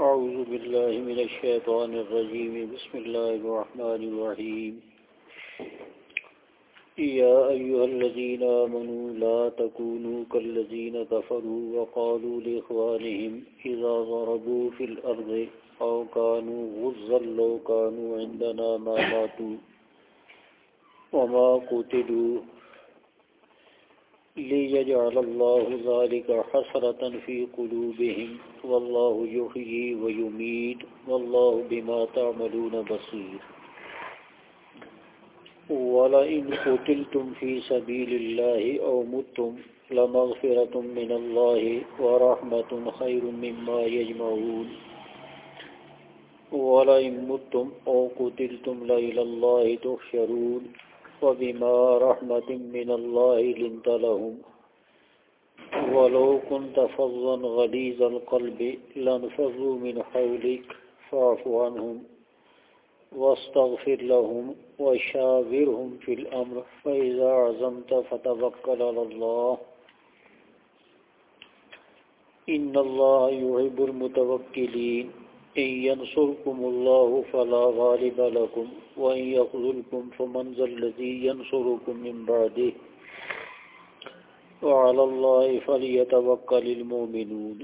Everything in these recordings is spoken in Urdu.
أعوذ بالله من الشيطان الرجيم. بسم الله الرحمن الرحيم. يا أيها الذين آمنوا لا تكونوا كالذين كفروا وقالوا لإخوانهم إذا ضربوا في الأرض أو كانوا غزا لو كانوا عندنا ما ماتوا وما قتلوا ليجعل الله ذلك حسرة في قلوبهم والله يحيي ويميت والله بما تعملون بصير. ولئن قتلتم في سبيل الله أو متم لمغفرة من الله ورحمة خير مما يجمعون. ولئن متم أو قتلتم لإلى الله تحشرون. وبما رحمة من الله لنت لهم. ولو كنت فظا غليظ القلب لانفضوا من حولك، فاعف عنهم واستغفر لهم وشاورهم في الأمر. فإذا عزمت فتوكل على الله. إن الله يحب المتوكلين. إن ينصركم الله فلا غالب لكم وإن يخذلكم فمن ذا الذي ينصركم من بعده وعلى الله فليتوكل المؤمنون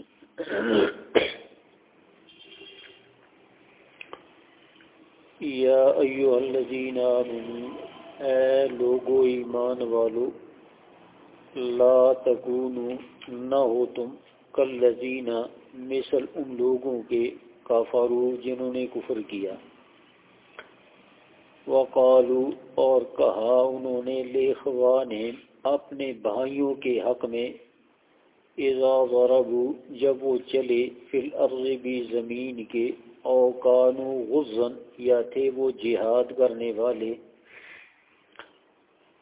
یا ایوہ الذین آمنوا، اے لوگو ایمان والو، لا تکونو نہ ہو تم کالذین، مثل ان لوگوں کے کافارو جنہوں نے کفر کیا۔ وقالو اور کہا، انہوں نے لیخوان اپنے بھائیوں کے حق میں، اذا ضربو جب وہ چلے فی الارض بھی زمین کے اوکانو غزن، یا تھے وہ جہاد کرنے والے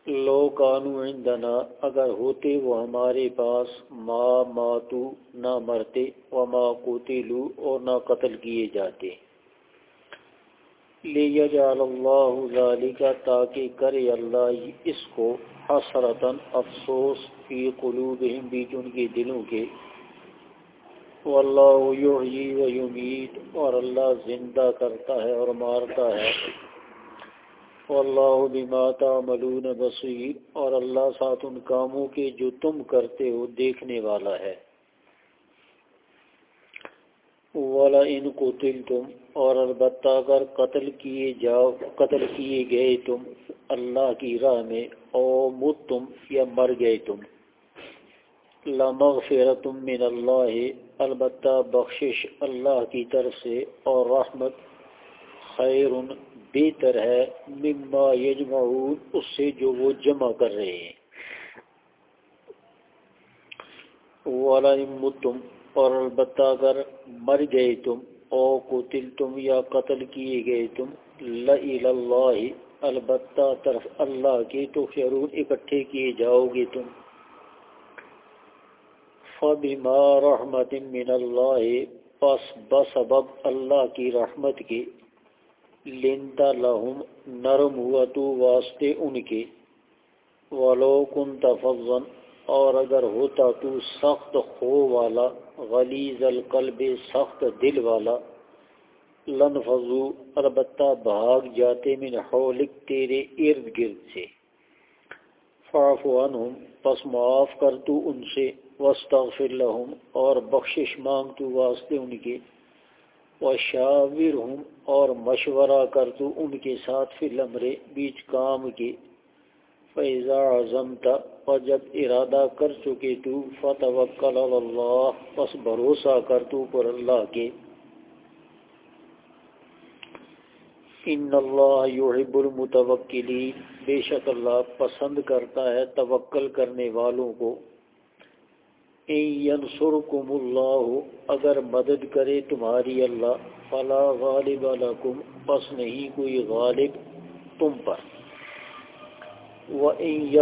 لو کانو عندنا، اگر ہوتے وہ ہمارے پاس، ما ماتو، نہ مرتے، وما قتلو، اور نہ قتل کیے جاتے۔ لیجعل اللہ ذالک، تاکہ کرے اللہ اس کو حسرتاً افسوس فی قلوبہم، بیچ ان کے دلوں کے۔ واللہ یحیی و یمید اور اللہ زندہ کرتا ہے اور مارتا ہے۔ واللہ بما تعملون بصیر اور اللہ ساتھ ان کاموں کے جو تم کرتے ہو دیکھنے والا ہے۔ ولا ان قتل تم اور البتہ اگر قتل کیے جاؤ، قتل کیے گئے تم اللہ کی راہ میں، او مت تم یا مر گئے تم۔ لمغفرت من اللہ البتہ بخشش اللہ کی طرف سے اور رحمت خیر بہتر ہے مما یجمعون اس سے جو وہ جمع کر رہے ہیں۔ والا تم اور البتہ اگر مر گئے تم او قتل تم یا قتل کیے گئے تم اللہ البتہ طرف اللہ کے تو شرون اکٹھے کیے جاؤ گے تم۔ فبما رحمت من اللہ پس بسبب اللہ کی رحمت کے لنتا لہم نرم ہوا تو واسطے ان کے۔ ولو کن تفضن اور اگر ہوتا تو سخت خو والا، غلیظ القلب، سخت دل والا۔ لن فضو، البتہ بھاگ جاتے من حولک تیرے ارد گرد سے۔ فاف عنہم، پس معاف کر تو ان سے۔ وستغفر لہم اور بخشش مانگ تو واسطے ان کے۔ وشاورہم اور مشورہ کر تو ان کے ساتھ فی لمرے بیچ کام کے فیضا اعظم تھا اور جب ارادہ کر چکے تو فتوکل اللہ پس بھروسہ کر تو پر اللہ کے۔ ان اللہ یحب المتوکلین بے شک اللہ پسند کرتا ہے توکل کرنے والوں کو۔ ینصرکم اللہ، اگر مدد کرے تمہاری اللہ، فلا غالب لکم پس نہیں کوئی غالب تم پر۔ وَإِن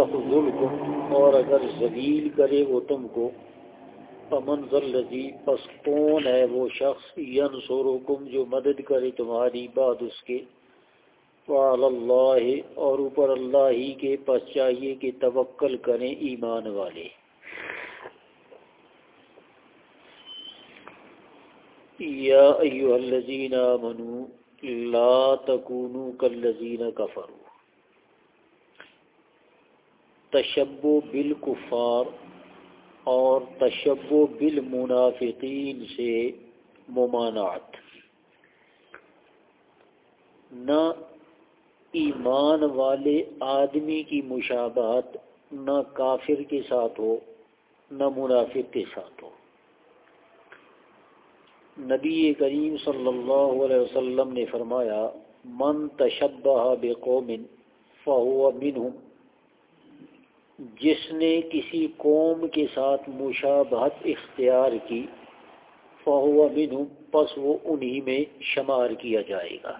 اور اگر ذلیل کرے وہ تم کو۔ پمن ذلذی پس کون ہے وہ شخص ینصرکم جو مدد کرے تمہاری بعد اس کے۔ وعلی اللہ، اور اوپر اللہ ہی کے، پس چاہیے کہ توکل کریں ایمان والے۔ یا ایوہ الذین آمنوا لا تکونوا کالذین کفروا تشبو بالکفار اور تشبو بالمنافقین سے ممانعت. نہ ایمان والے آدمی کی مشابہت نہ کافر کے ساتھ ہو، نہ منافق کے ساتھ ہو۔ نبی کریم صلی اللہ علیہ وسلم نے فرمایا، من تشبہ بقوم فہو منہم. جس نے کسی قوم کے ساتھ مشابہت اختیار کی، فہو منہم، پس وہ انہی میں شمار کیا جائے گا۔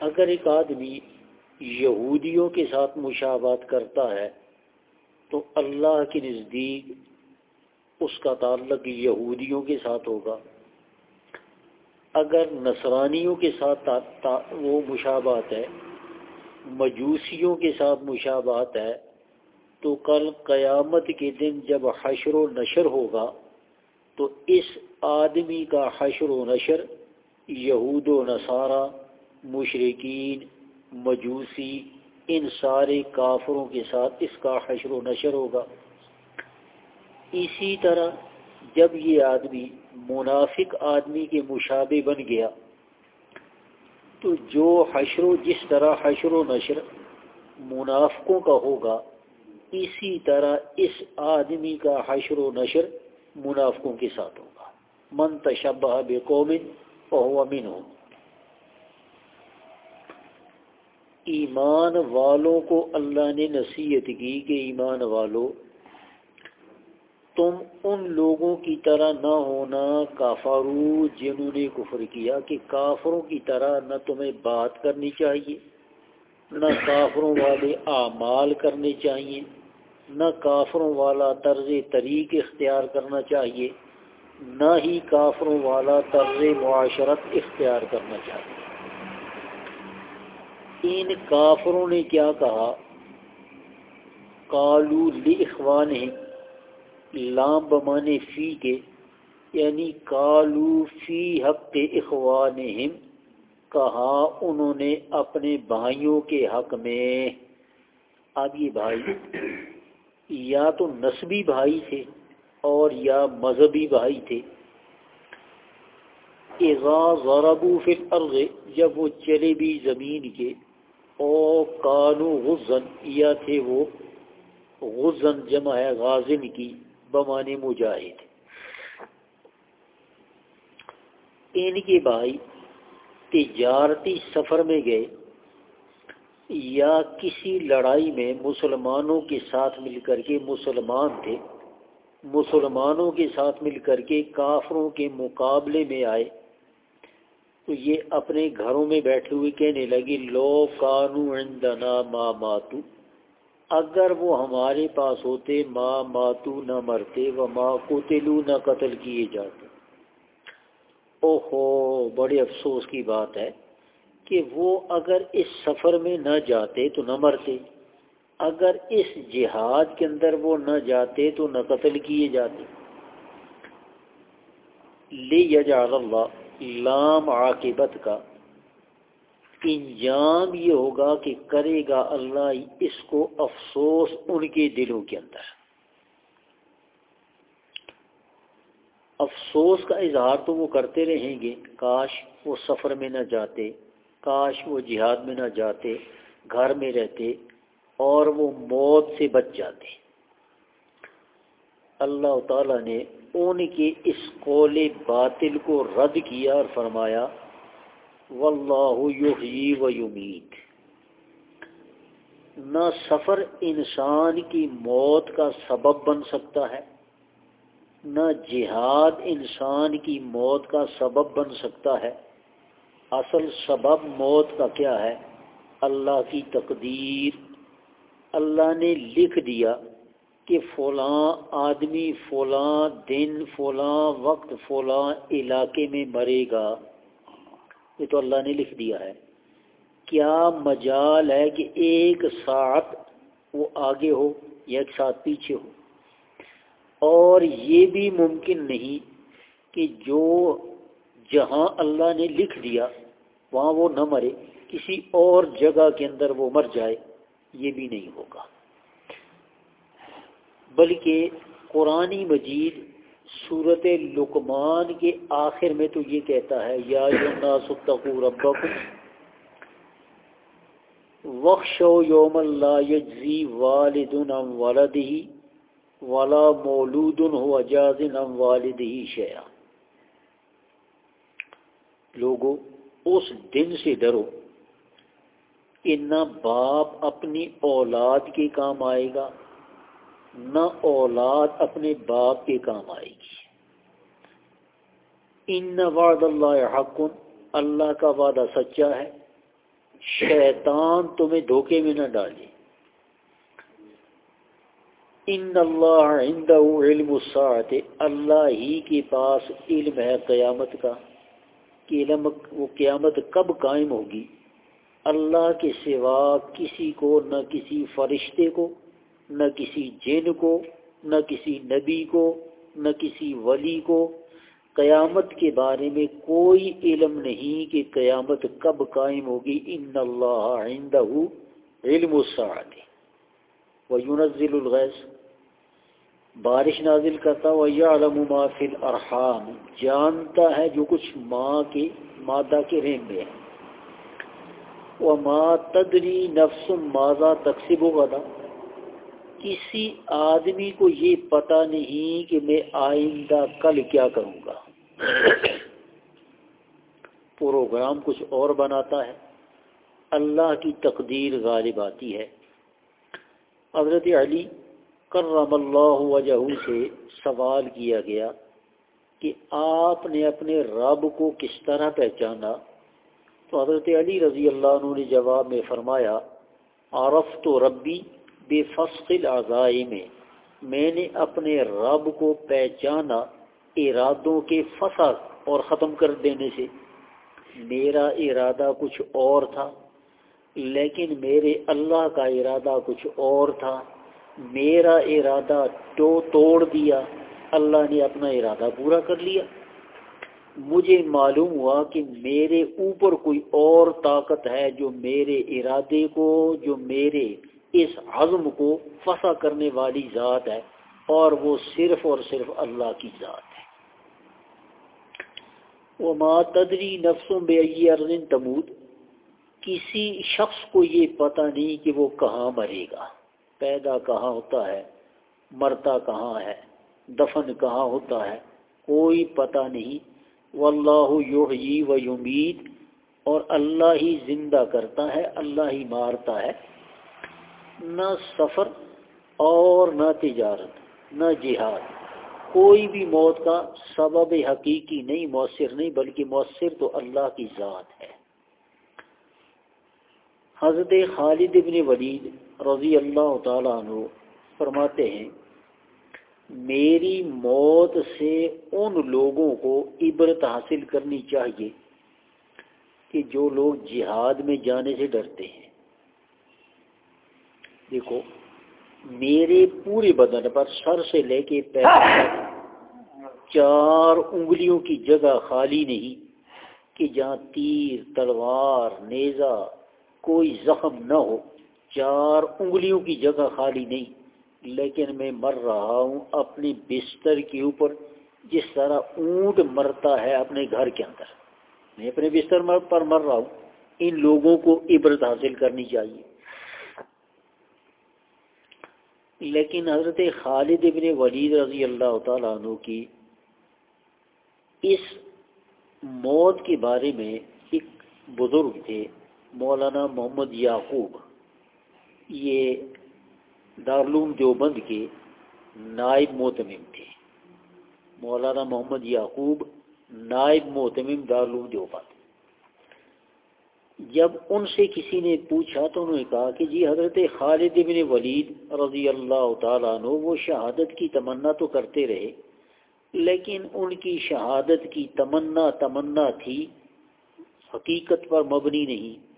اگر ایک آدمی یہودیوں کے ساتھ مشابہت کرتا ہے، تو اللہ کے نزدیک اس کا تعلق یہودیوں کے ساتھ ہوگا۔ اگر نصرانیوں کے ساتھ وہ مشابہت ہے، مجوسیوں کے ساتھ مشابہت ہے، تو کل قیامت کے دن جب حشر و نشر ہوگا، تو اس آدمی کا حشر و نشر یہود و نصارہ مشرقین مجوسی، ان سارے کافروں کے ساتھ اس کا حشر و نشر ہوگا۔ اسی طرح جب یہ آدمی منافق آدمی کے مشابے بن گیا، تو جو حشر و جس طرح حشر و نشر منافقوں کا ہوگا، اسی طرح اس آدمی کا حشر و نشر منافقوں کے ساتھ ہوگا۔ من تشبہ بے قومن فہو من ہو ایمان والوں کو اللہ نے نصیحت کی کہ ایمان والوں تم ان لوگوں کی طرح نہ ہونا کافارو جنہوں نے کفر کیا کہ کافروں کی طرح نہ تمہیں بات کرنی چاہیے، نہ کافروں والے اعمال کرنے چاہیے، نہ کافروں والا طرز طریق اختیار کرنا چاہیے، نہ ہی کافروں والا طرز معاشرت اختیار کرنا چاہیے۔ ان کافروں نے کیا کہا؟ کالو لکھوان لام بمانے فی کے یعنی کالو فی حق اخوان کہا انہوں نے اپنے بھائیوں کے حق میں۔ اب یہ بھائی یا تو نسبی بھائی تھے اور یا مذہبی بھائی تھے۔ ضربو فی الارض، جب وہ چلے بھی زمین کے، او کانو غزن، یا تھے وہ غزن جمع ہے غازن کی۔ بمانی مجاہد۔ ان کے بھائی تجارتی سفر میں گئے یا کسی لڑائی میں مسلمانوں کے ساتھ مل کر کے مسلمان تھے، مسلمانوں کے ساتھ مل کر کے کافروں کے مقابلے میں آئے، تو یہ اپنے گھروں میں بیٹھے ہوئے کہنے لگی لو کانو عندنا ما ماتو اگر وہ ہمارے پاس ہوتے ماں ماتو نہ مرتے و ماں کو تلو نہ قتل کیے جاتے۔ اوہو، بڑے افسوس کی بات ہے کہ وہ اگر اس سفر میں نہ جاتے تو نہ مرتے۔ اگر اس جہاد کے اندر وہ نہ جاتے تو نہ قتل کیے جاتے۔ لے یجعل اللہ لام عاقبت کا۔ انجام یہ ہوگا کہ کرے گا اللہ اس کو افسوس ان کے دلوں کے اندر۔ افسوس کا اظہار تو وہ کرتے رہیں گے، کاش وہ سفر میں نہ جاتے، کاش وہ جہاد میں نہ جاتے، گھر میں رہتے اور وہ موت سے بچ جاتے۔ اللہ تعالیٰ نے ان کے اس قول باطل کو رد کیا اور فرمایا واللہ یحیی و یمیت۔ نہ سفر انسان کی موت کا سبب بن سکتا ہے، نہ جہاد انسان کی موت کا سبب بن سکتا ہے۔ اصل سبب موت کا کیا ہے؟ اللہ کی تقدیر۔ اللہ نے لکھ دیا کہ فلاں آدمی فلاں دن، فلاں وقت، فلاں علاقے میں مرے گا۔ یہ تو اللہ نے لکھ دیا ہے۔ کیا مجال ہے کہ ایک ساتھ وہ آگے ہو یا ایک ساتھ پیچھے ہو؟ اور یہ بھی ممکن نہیں کہ جو جہاں اللہ نے لکھ دیا وہاں وہ نہ مرے، کسی اور جگہ کے اندر وہ مر جائے، یہ بھی نہیں ہوگا۔ بلکہ قرآن مجید صورت لکمان کے آخر میں تو یہ کہتا ہے، یا ربکم۔ وخشو یوم اللہ یجزی والد ام والدہی ولا مولود ہو اجاز ام والدہی شیا لوگو، اس دن سے ڈرو۔ کہ نہ باپ اپنی اولاد کے کام آئے گا۔ نہ اولاد اپنے باپ کے کام آئے گی۔ ان وعد اللہ حق، اللہ کا وعدہ سچا ہے۔ شیطان تمہیں دھوکے میں نہ ڈالے۔ ان اللہ عنده علم الساعت، اللہ ہی کے پاس علم ہے قیامت کا، کہ علم وہ قیامت کب قائم ہوگی۔ اللہ کے سوا کسی کو نہ کسی فرشتے کو نہ کسی جن کو، نہ کسی نبی کو، نہ کسی ولی کو۔ قیامت کے بارے میں کوئی علم نہیں کہ قیامت کب قائم ہوگی۔ ان اللہ عندہ علم الساعت وینزل الغیث بارش نازل کرتا وہ یعلم ما فی الارحام۔ جانتا ہے جو کچھ ماں کے، مادہ کے رحم میں ہے۔ وما تدری نفس ماذا تقسیب غدا۔ کسی آدمی کو یہ پتہ نہیں کہ میں آئندہ کل کیا کروں گا۔ پروگرام کچھ اور بناتا ہے۔ اللہ کی تقدیر غالب آتی ہے۔ حضرت علی کرم اللہ وجہ سے سوال کیا گیا کہ آپ نے اپنے رب کو کس طرح پہچانا؟ تو حضرت علی رضی اللہ عنہ نے جواب میں فرمایا عرف تو ربی بے فصل اعضائی میں میں نے اپنے رب کو پہچانا ارادوں کے فصل اور ختم کر دینے سے۔ میرا ارادہ کچھ اور تھا، لیکن میرے اللہ کا ارادہ کچھ اور تھا۔ میرا ارادہ تو توڑ دیا، اللہ نے اپنا ارادہ پورا کر لیا۔ مجھے معلوم ہوا کہ میرے اوپر کوئی اور طاقت ہے جو میرے ارادے کو، جو میرے اس عزم کو فسا کرنے والی ذات ہے اور وہ صرف اور صرف اللہ کی ذات ہے۔ وہ ماں تدری نفسوں بے ارزن تمود کسی شخص کو یہ پتہ نہیں کہ وہ کہاں مرے گا۔ پیدا کہاں ہوتا ہے، مرتا کہاں ہے، دفن کہاں ہوتا ہے، کوئی پتہ نہیں۔ واللہ یحیی و یمید اور اللہ ہی زندہ کرتا ہے، اللہ ہی مارتا ہے۔ نہ سفر اور نہ تجارت، نہ جہاد۔ کوئی بھی موت کا سبب حقیقی نہیں، مؤثر نہیں، بلکہ مؤثر تو اللہ کی ذات ہے۔ حضرت خالد ابن ولید رضی اللہ تعالیٰ عنہ فرماتے ہیں، میری موت سے ان لوگوں کو عبرت حاصل کرنی چاہیے کہ جو لوگ جہاد میں جانے سے ڈرتے ہیں۔ دیکھو، میرے پورے بدن پر سر سے لے کے پیر چار انگلیوں کی جگہ خالی نہیں کہ جہاں تیر، تلوار نیزا کوئی زخم نہ ہو، چار انگلیوں کی جگہ خالی نہیں۔ لیکن میں مر رہا ہوں اپنی بستر کے اوپر، جس طرح اونٹ مرتا ہے اپنے گھر کے اندر۔ میں اپنے بستر پر مر رہا ہوں۔ ان لوگوں کو عبرت حاصل کرنی چاہیے۔ لیکن حضرت خالد ابن ولید رضی اللہ تعالیٰ عنہ کی اس موت کے بارے میں ایک بزرگ تھے، مولانا محمد یعقوب۔ یہ دارالعلوم دیوبند کے نائب محتمم تھے۔ مولانا محمد یعقوب، نائب محتمم دارالعلوم دیوبند۔ جب ان سے کسی نے پوچھا تو انہوں نے کہا کہ جی حضرت خالد بن ولید رضی اللہ تعالیٰ عنہ، وہ شہادت کی تمنا تو کرتے رہے، لیکن ان کی شہادت کی تمنا تمنا تھی، حقیقت پر مبنی نہیں۔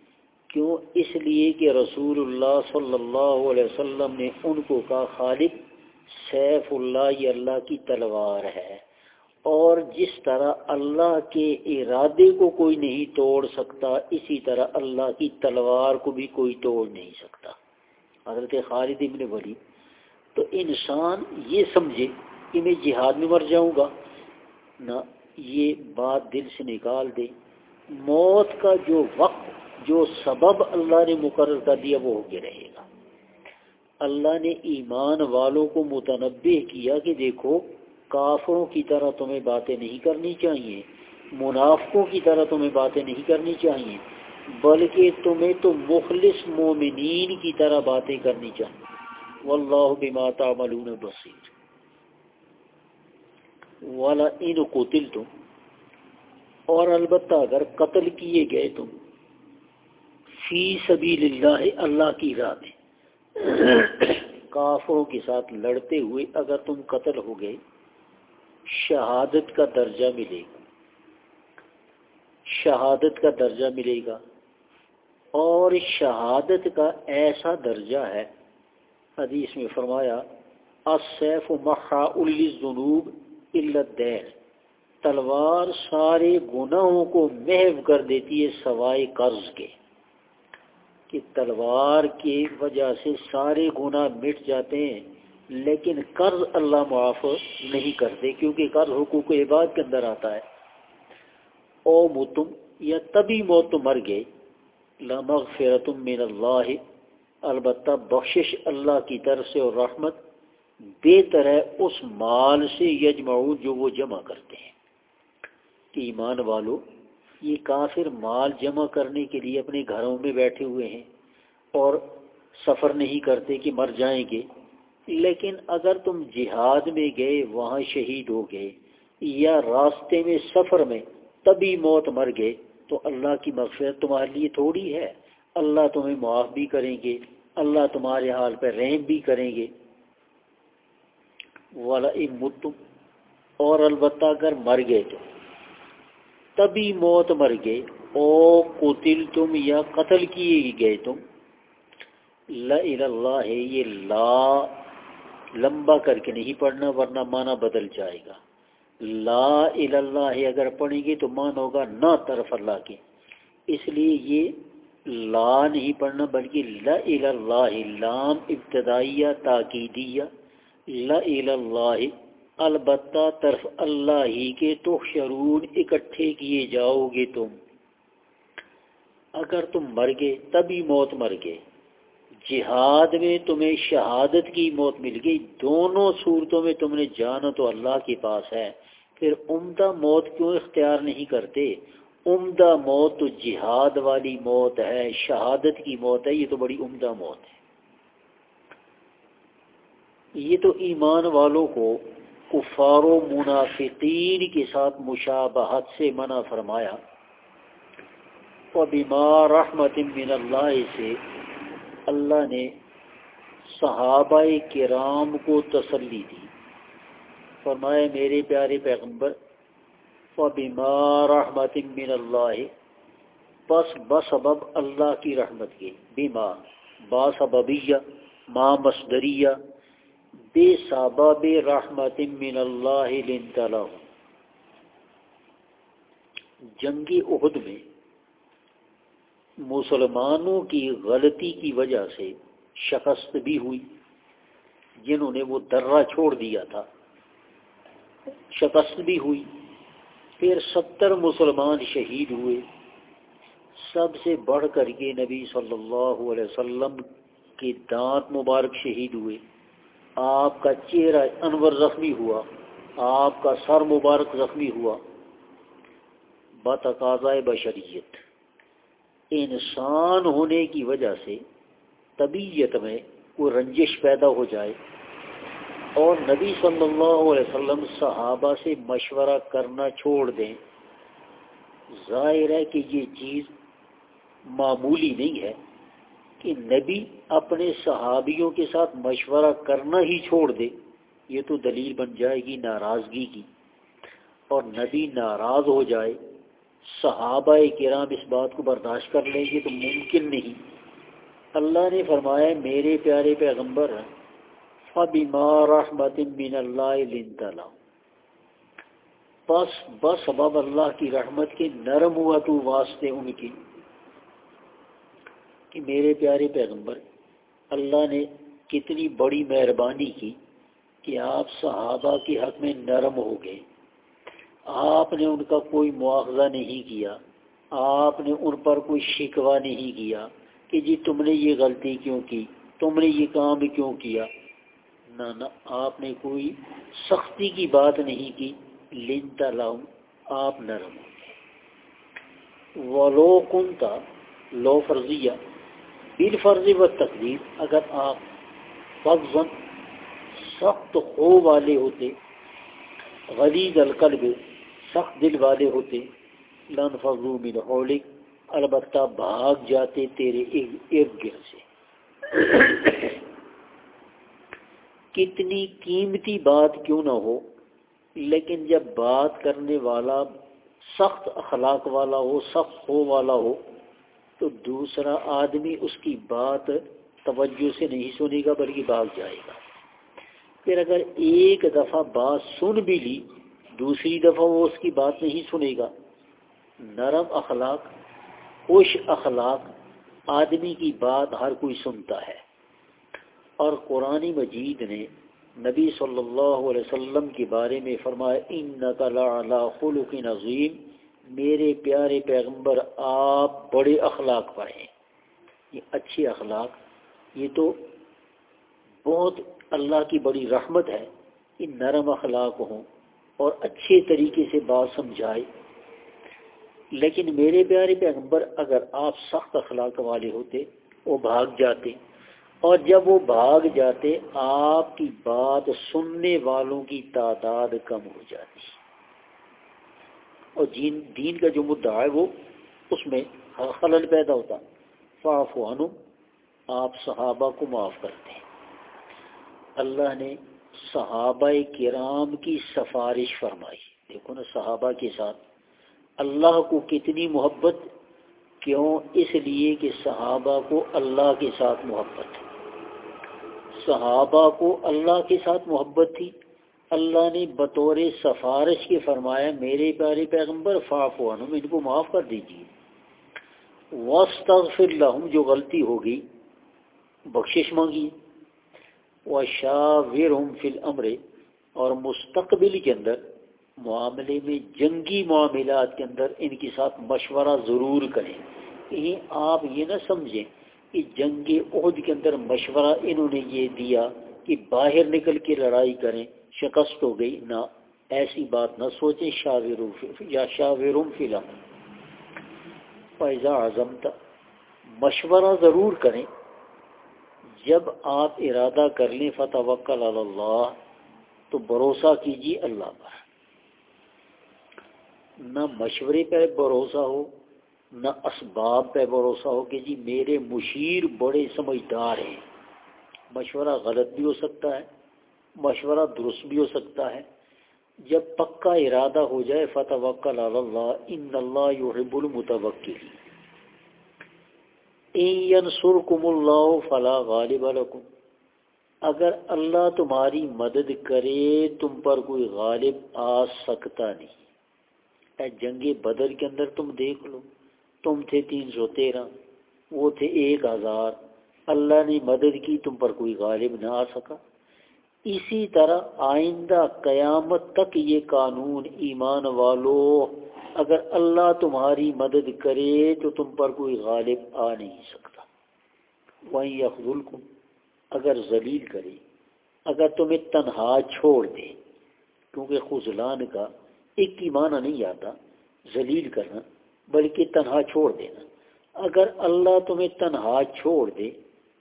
کیوں؟ اس لیے کہ رسول اللہ صلی اللہ علیہ وسلم نے ان کو کہا، خالد، سیف اللہ، یہ اللہ کی تلوار ہے۔ اور جس طرح اللہ کے ارادے کو کوئی نہیں توڑ سکتا، اسی طرح اللہ کی تلوار کو بھی کوئی توڑ نہیں سکتا۔ حضرت خالد ابن ولی تو انسان یہ سمجھے کہ میں جہاد میں مر جاؤں گا، نہ یہ بات دل سے نکال دے۔ موت کا جو وقت، جو سبب اللہ نے مقرر کر دیا، وہ ہو کے رہے گا۔ اللہ نے ایمان والوں کو متنبع کیا کہ دیکھو کافروں کی طرح تمہیں باتیں نہیں کرنی چاہیے، منافقوں کی طرح تمہیں باتیں نہیں کرنی چاہیے، بلکہ تمہیں تو مخلص مومنین کی طرح باتیں کرنی چاہیے۔ واللہ بما تعملون بصیر۔ والا ان قتل تم اور البتہ اگر قتل کیے گئے تم، فی سبیل اللہ اللہ کی راہ میں کافروں کے ساتھ لڑتے ہوئے اگر تم قتل ہو گئے شہادت کا درجہ ملے گا۔ شہادت کا درجہ ملے گا۔ اور شہادت کا ایسا درجہ ہے، حدیث میں فرمایا اصف محا الجنوب دین تلوار سارے گناہوں کو محو کر دیتی ہے سوائے قرض کے۔ کہ تلوار کی وجہ سے سارے گناہ مٹ جاتے ہیں۔ لیکن قرض اللہ معاف نہیں کرتے کیونکہ قرض حقوق عباد کے اندر آتا ہے۔ او متم یا تبھی موت مر گئے لمغفرت من اللہ، البتہ بخشش اللہ کی طرف سے اور رحمت بہتر ہے اس مال سے یجمعو جو وہ جمع کرتے ہیں۔ کہ ایمان والو، یہ کافر مال جمع کرنے کے لیے اپنے گھروں میں بیٹھے ہوئے ہیں اور سفر نہیں کرتے کہ مر جائیں گے۔ لیکن اگر تم جہاد میں گئے، وہاں شہید ہو گئے یا راستے میں سفر میں تبھی موت مر گئے، تو اللہ کی مغفرت تمہارے لیے تھوڑی ہے۔ اللہ تمہیں معاف بھی کریں گے، اللہ تمہارے حال پہ رحم بھی کریں گے۔ والا اور البتہ اگر مر گئے تو۔ تبھی موت مر گئے۔ او قتل تم یا قتل کیے گئے تم۔ اللہ ہے یہ لا لمبا کر کے نہیں پڑھنا، ورنہ معنی بدل جائے گا۔ لا اللہ اگر پڑھیں گے تو مان ہوگا نہ طرف اللہ کے۔ اس لیے یہ لا نہیں پڑھنا بلکہ لا اللہ لام ابتدائیہ تاکیدیہ۔ لا اللہ البتہ طرف اللہ ہی کے تو شرون اکٹھے کیے جاؤ گے تم۔ اگر تم مر گئے تبھی موت مر گئے جہاد میں تمہیں شہادت کی موت مل گئی، دونوں صورتوں میں تم نے جانا تو اللہ کے پاس ہے۔ پھر عمدہ موت کیوں اختیار نہیں کرتے؟ عمدہ موت تو جہاد والی موت ہے، شہادت کی موت ہے، یہ تو بڑی عمدہ موت ہے۔ یہ تو ایمان والوں کو کفار و منافقین کے ساتھ مشابہت سے منع فرمایا۔ اور بیمار رحمت من اللہ سے اللہ نے صحابہ کرام کو تسلی دی۔ فرمائے میرے پیارے پیغمبر و بیمار رحمت من اللہ بس بسبب اللہ کی رحمت کے۔ بیمار با سببیہ، ما مصدریہ، بے سبب رحمت من اللہ لنتلہ جنگی عہد میں مسلمانوں کی غلطی کی وجہ سے شکست بھی ہوئی، جنہوں نے وہ درہ چھوڑ دیا تھا۔ شکست بھی ہوئی۔ پھر ستر مسلمان شہید ہوئے۔ سب سے بڑھ کر کے نبی صلی اللہ علیہ وسلم کے دانت مبارک شہید ہوئے۔ آپ کا چہرہ انور زخمی ہوا، آپ کا سر مبارک زخمی ہوا۔ بتقاضۂ بشریت۔ انسان ہونے کی وجہ سے طبیعت میں کوئی رنجش پیدا ہو جائے اور نبی صلی اللہ علیہ وسلم صحابہ سے مشورہ کرنا چھوڑ دیں، ظاہر ہے کہ یہ چیز معمولی نہیں ہے کہ نبی اپنے صحابیوں کے ساتھ مشورہ کرنا ہی چھوڑ دے، یہ تو دلیل بن جائے گی ناراضگی کی، اور نبی ناراض ہو جائے صحابہ کرام اس بات کو برداشت کر لیں گے تو ممکن نہیں۔ اللہ نے فرمایا، میرے پیارے پیغمبر، فبما رحمت من اللہ بس بس اباب اللہ کی رحمت کے نرم ہوا تو واسطے ان کی۔ کہ میرے پیارے پیغمبر، اللہ نے کتنی بڑی مہربانی کی کہ آپ صحابہ کے حق میں نرم ہو گئے۔ آپ نے ان کا کوئی مواخذہ نہیں کیا، آپ نے ان پر کوئی شکوہ نہیں کیا کہ جی تم نے یہ غلطی کیوں کی، تم نے یہ کام کیوں کیا۔ نہ نہ، آپ نے کوئی سختی کی بات نہیں کی۔ لنتا لاؤں آپ نرم وہ لو کن تھا لو فرضیہ بال فرضی و تقریب اگر آپ فضن سخت ہو والے ہوتے، غلیظ القلب سخت دل والے ہوتے، لن فضو من حولک، البتہ بھاگ جاتے تیرے ارد گرد سے۔ کتنی قیمتی بات کیوں نہ ہو، لیکن جب بات کرنے والا سخت اخلاق والا ہو، سخت ہو والا ہو، تو دوسرا آدمی اس کی بات توجہ سے نہیں سنے گا، بلکہ بھاگ جائے گا۔ پھر اگر ایک دفعہ بات سن بھی لی دوسری دفعہ وہ اس کی بات نہیں سنے گا۔ نرم اخلاق، خوش اخلاق، آدمی کی بات ہر کوئی سنتا ہے۔ اور قرآن مجید نے نبی صلی اللہ علیہ وسلم کے بارے میں فرمایا ان نقل خلق نظیم، میرے پیارے پیغمبر آپ بڑے اخلاق پر ہیں۔ یہ اچھے اخلاق، یہ تو بہت اللہ کی بڑی رحمت ہے۔ کہ نرم اخلاق ہوں۔ اور اچھے طریقے سے بات سمجھائے۔ لیکن میرے پیارے پیغمبر، اگر آپ سخت اخلاق والے ہوتے، وہ بھاگ جاتے۔ اور جب وہ بھاگ جاتے، آپ کی بات سننے والوں کی تعداد کم ہو جاتی۔ اور جین دین کا جو مدعا ہے وہ، اس میں خلل پیدا ہوتا۔ فاف و آپ صحابہ کو معاف کرتے۔ اللہ نے صحابہ کرام کی سفارش فرمائی۔ دیکھو نا صحابہ کے ساتھ۔ اللہ کو کتنی محبت، کیوں؟ اس لیے کہ صحابہ کو اللہ کے ساتھ محبت۔ صحابہ کو اللہ کے ساتھ محبت تھی۔ اللہ نے بطور سفارش کے فرمایا، میرے پیارے پیغمبر فاف عنہم ان کو معاف کر دیجیے وسطر لہم، جو غلطی ہوگی بخشش مانگی۔ و شاہ فل امر اور مستقبل کے اندر، معاملے میں جنگی معاملات کے اندر ان کے ساتھ مشورہ ضرور کریں۔ کہیں آپ یہ نہ سمجھیں کہ جنگ عہد کے اندر مشورہ انہوں نے یہ دیا کہ باہر نکل کے لڑائی کریں، شکست ہو گئی۔ نہ، ایسی بات نہ سوچیں۔ شاہ یا شاہ فلم فیضا اعظم مشورہ ضرور کریں۔ جب آپ ارادہ کر لیں فتح وکل اللہ، تو بھروسہ کیجیے اللہ پر۔ نہ مشورے پہ بھروسہ ہو، نہ اسباب پہ بھروسہ ہو کہ جی میرے مشیر بڑے سمجھدار ہیں۔ مشورہ غلط بھی ہو سکتا ہے، مشورہ درست بھی ہو سکتا ہے۔ جب پکا ارادہ ہو جائے فتح وکل اللہ، ان اللہ یحب المتوکل سرکم اللہ فلاں غالب لکم۔ اگر اللہ تمہاری مدد کرے، تم پر کوئی غالب آ سکتا نہیں۔ اے جنگ بدر کے اندر تم دیکھ لو، تم تھے تین سو تیرہ، وہ تھے ایک ہزار۔ اللہ نے مدد کی، تم پر کوئی غالب نہ آ سکا۔ اسی طرح آئندہ قیامت تک یہ قانون ایمان والو، اگر اللہ تمہاری مدد کرے تو تم پر کوئی غالب آ نہیں سکتا۔ وہیں افضل کو اگر ذلیل کرے، اگر تمہیں تنہا چھوڑ دے، کیونکہ خزلان کا ایک کی معنی نہیں آتا، ذلیل کرنا، بلکہ تنہا چھوڑ دینا۔ اگر اللہ تمہیں تنہا چھوڑ دے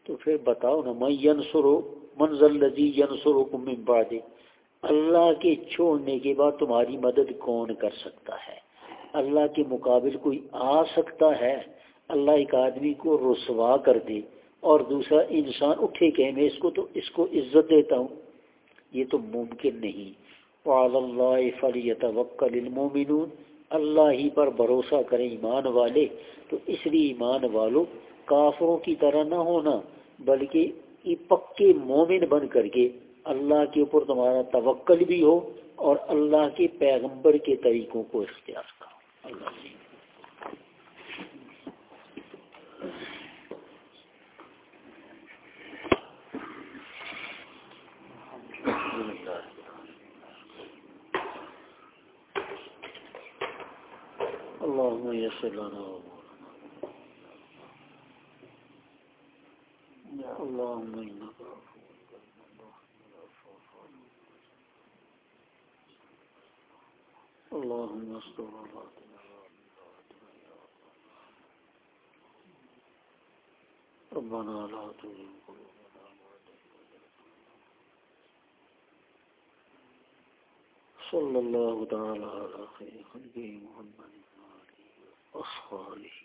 تو پھر بتاؤ نا میں ینسرو منزل لذی ینسرو کو ممبا دے اللہ کے چھوڑنے کے بعد تمہاری مدد کون کر سکتا ہے؟ اللہ کے مقابل کوئی آ سکتا ہے؟ اللہ ایک آدمی کو رسوا کر دے اور دوسرا انسان اٹھے کہ میں اس کو تو اس کو عزت دیتا ہوں۔ یہ تو ممکن نہیں۔ اللہ فلیت وکل المومنون اللہ ہی پر بھروسہ کریں ایمان والے۔ تو اس لیے ایمان والوں کافروں کی طرح نہ ہونا، بلکہ یہ پکے مومن بن کر کے اللہ کے اوپر تمہارا توکل بھی ہو اور اللہ کے پیغمبر کے طریقوں کو اختیار کرو۔ اللہ سے اللهم يسر لنا۔ اللهم إنك اللهم استر ربنا لا تزغ قلوبنا. صلى الله تعالى على خير خلقه محمد وآله وأصحابه.